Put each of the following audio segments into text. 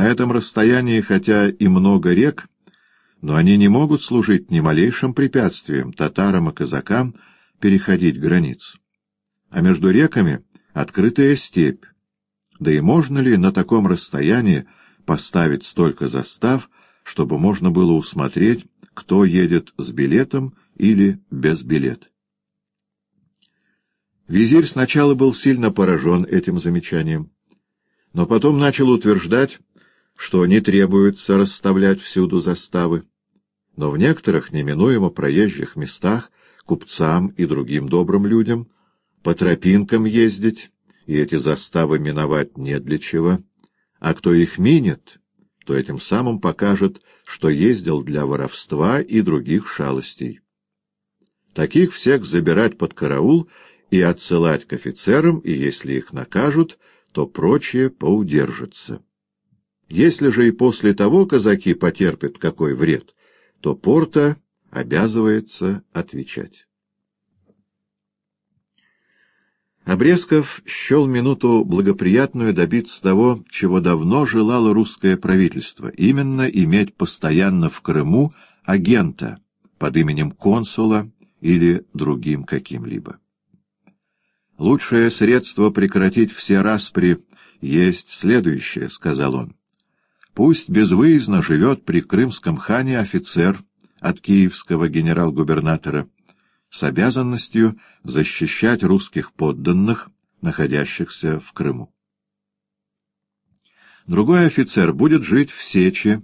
На этом расстоянии, хотя и много рек, но они не могут служить ни малейшим препятствием татарам и казакам переходить границу. А между реками открытая степь. Да и можно ли на таком расстоянии поставить столько застав, чтобы можно было усмотреть, кто едет с билетом или без билета? Визирь сначала был сильно поражен этим замечанием, но потом начал утверждать, что не требуется расставлять всюду заставы, но в некоторых неминуемо проезжих местах купцам и другим добрым людям по тропинкам ездить и эти заставы миновать не для чего, а кто их минет, то этим самым покажет, что ездил для воровства и других шалостей. Таких всех забирать под караул — и отсылать к офицерам, и если их накажут, то прочее поудержится. Если же и после того казаки потерпят какой вред, то порта обязывается отвечать. Обрезков счел минуту благоприятную добиться того, чего давно желало русское правительство, именно иметь постоянно в Крыму агента под именем консула или другим каким-либо. «Лучшее средство прекратить все распри есть следующее», — сказал он. «Пусть безвыездно живет при крымском хане офицер от киевского генерал-губернатора с обязанностью защищать русских подданных, находящихся в Крыму. Другой офицер будет жить в Сечи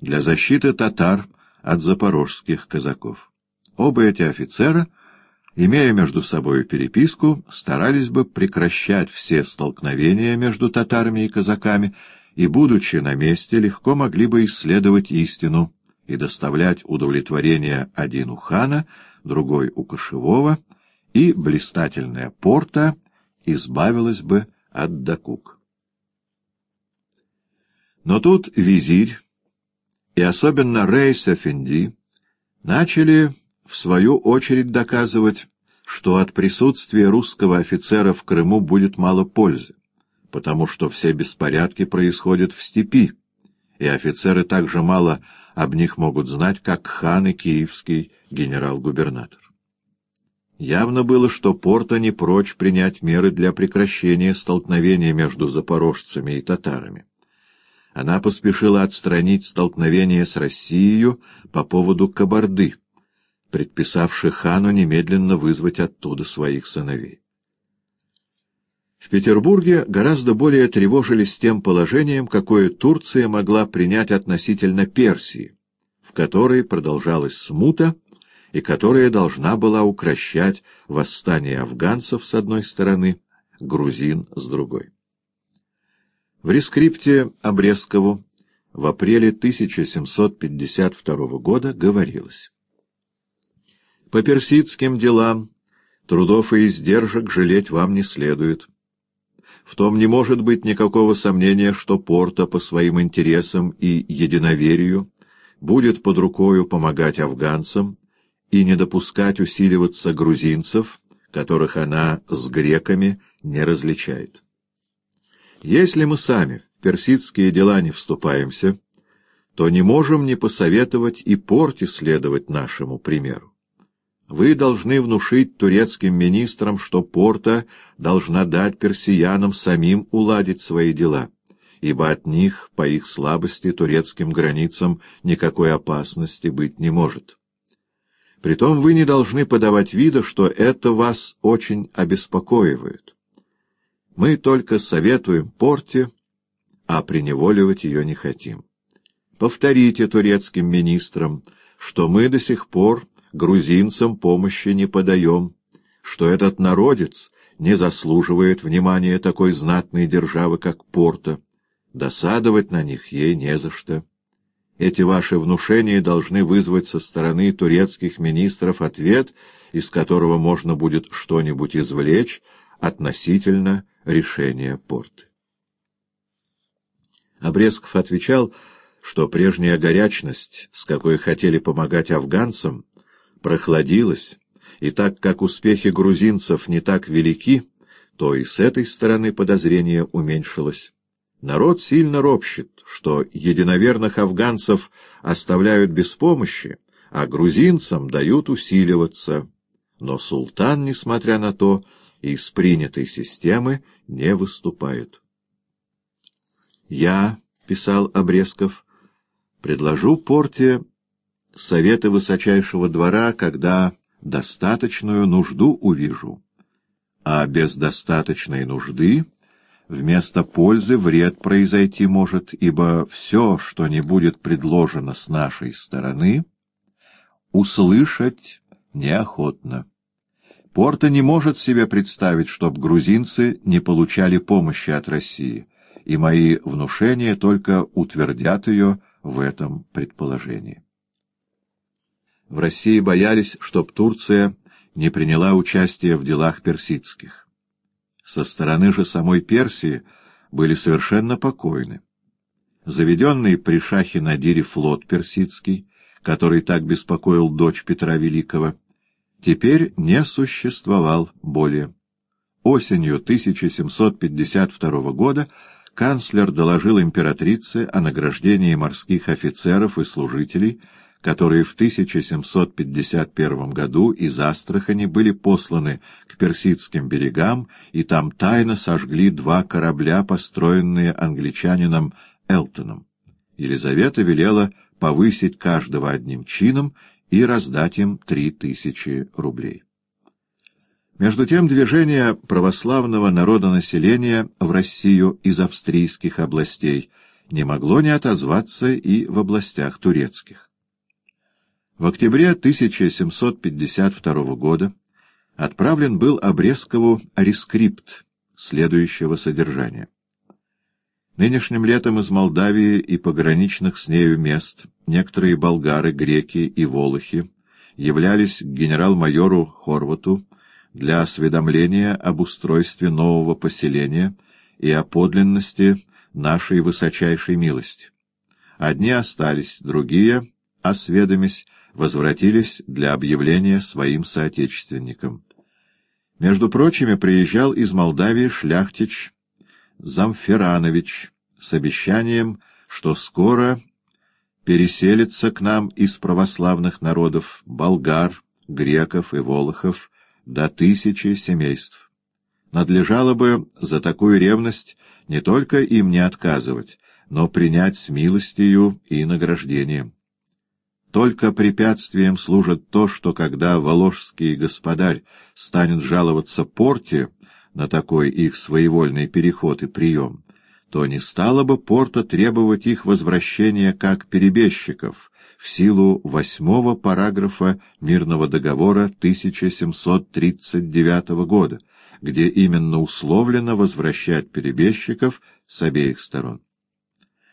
для защиты татар от запорожских казаков. Оба эти офицера — имея между собой переписку, старались бы прекращать все столкновения между татарами и казаками, и, будучи на месте, легко могли бы исследовать истину и доставлять удовлетворение один у хана, другой у кошевого, и блистательная порта избавилась бы от докук. Но тут визирь, и особенно Рейс Эфенди, начали в свою очередь доказывать, что от присутствия русского офицера в Крыму будет мало пользы, потому что все беспорядки происходят в степи, и офицеры так же мало об них могут знать, как хан и киевский генерал-губернатор. Явно было, что Порта не прочь принять меры для прекращения столкновения между запорожцами и татарами. Она поспешила отстранить столкновение с Россией по поводу Кабарды — предписавший хану немедленно вызвать оттуда своих сыновей. В Петербурге гораздо более тревожились тем положением, какое Турция могла принять относительно Персии, в которой продолжалась смута и которая должна была укращать восстание афганцев с одной стороны, грузин с другой. В рескрипте Обрезкову в апреле 1752 года говорилось по персидским делам трудов и издержек жалеть вам не следует. В том не может быть никакого сомнения, что Порта по своим интересам и единоверию будет под рукою помогать афганцам и не допускать усиливаться грузинцев, которых она с греками не различает. Если мы сами в персидские дела не вступаемся, то не можем не посоветовать и Порте следовать нашему примеру. Вы должны внушить турецким министрам, что Порта должна дать персиянам самим уладить свои дела, ибо от них, по их слабости, турецким границам никакой опасности быть не может. Притом вы не должны подавать вида, что это вас очень обеспокоивает. Мы только советуем Порте, а преневоливать ее не хотим. Повторите турецким министрам, что мы до сих пор грузинцам помощи не подаем, что этот народец не заслуживает внимания такой знатной державы, как Порта. Досадовать на них ей не за что. Эти ваши внушения должны вызвать со стороны турецких министров ответ, из которого можно будет что-нибудь извлечь относительно решения Порты. Обрезков отвечал, что прежняя горячность, с какой хотели помогать афганцам, прохладилась, и так как успехи грузинцев не так велики, то и с этой стороны подозрение уменьшилось. Народ сильно ропщет, что единоверных афганцев оставляют без помощи, а грузинцам дают усиливаться. Но султан, несмотря на то, из принятой системы не выступает. «Я, — писал Обрезков, — предложу порте советы высочайшего двора, когда достаточную нужду увижу, а без достаточной нужды вместо пользы вред произойти может, ибо все, что не будет предложено с нашей стороны, услышать неохотно. Порта не может себе представить, чтоб грузинцы не получали помощи от России, и мои внушения только утвердят ее в этом предположении. В России боялись, чтоб Турция не приняла участие в делах персидских. Со стороны же самой Персии были совершенно покойны. Заведенный при шахе Надире флот персидский, который так беспокоил дочь Петра Великого, теперь не существовал более. Осенью 1752 года канцлер доложил императрице о награждении морских офицеров и служителей, которые в 1751 году из Астрахани были посланы к персидским берегам и там тайно сожгли два корабля, построенные англичанином Элтоном. Елизавета велела повысить каждого одним чином и раздать им три тысячи рублей. Между тем движение православного народонаселения в Россию из австрийских областей не могло не отозваться и в областях турецких. В октябре 1752 года отправлен был Обрезкову рескрипт следующего содержания. Нынешним летом из Молдавии и пограничных с нею мест некоторые болгары, греки и волохи являлись к генерал-майору Хорвату для осведомления об устройстве нового поселения и о подлинности нашей высочайшей милости. Одни остались, другие, осведомясь, возвратились для объявления своим соотечественникам. Между прочими, приезжал из Молдавии шляхтич Замферанович с обещанием, что скоро переселится к нам из православных народов болгар, греков и волохов до тысячи семейств. Надлежало бы за такую ревность не только им не отказывать, но принять с милостью и награждением. Только препятствием служит то, что когда воложский господарь станет жаловаться порте на такой их своевольный переход и прием, то не стало бы порта требовать их возвращения как перебежчиков в силу восьмого параграфа мирного договора 1739 года, где именно условлено возвращать перебежчиков с обеих сторон.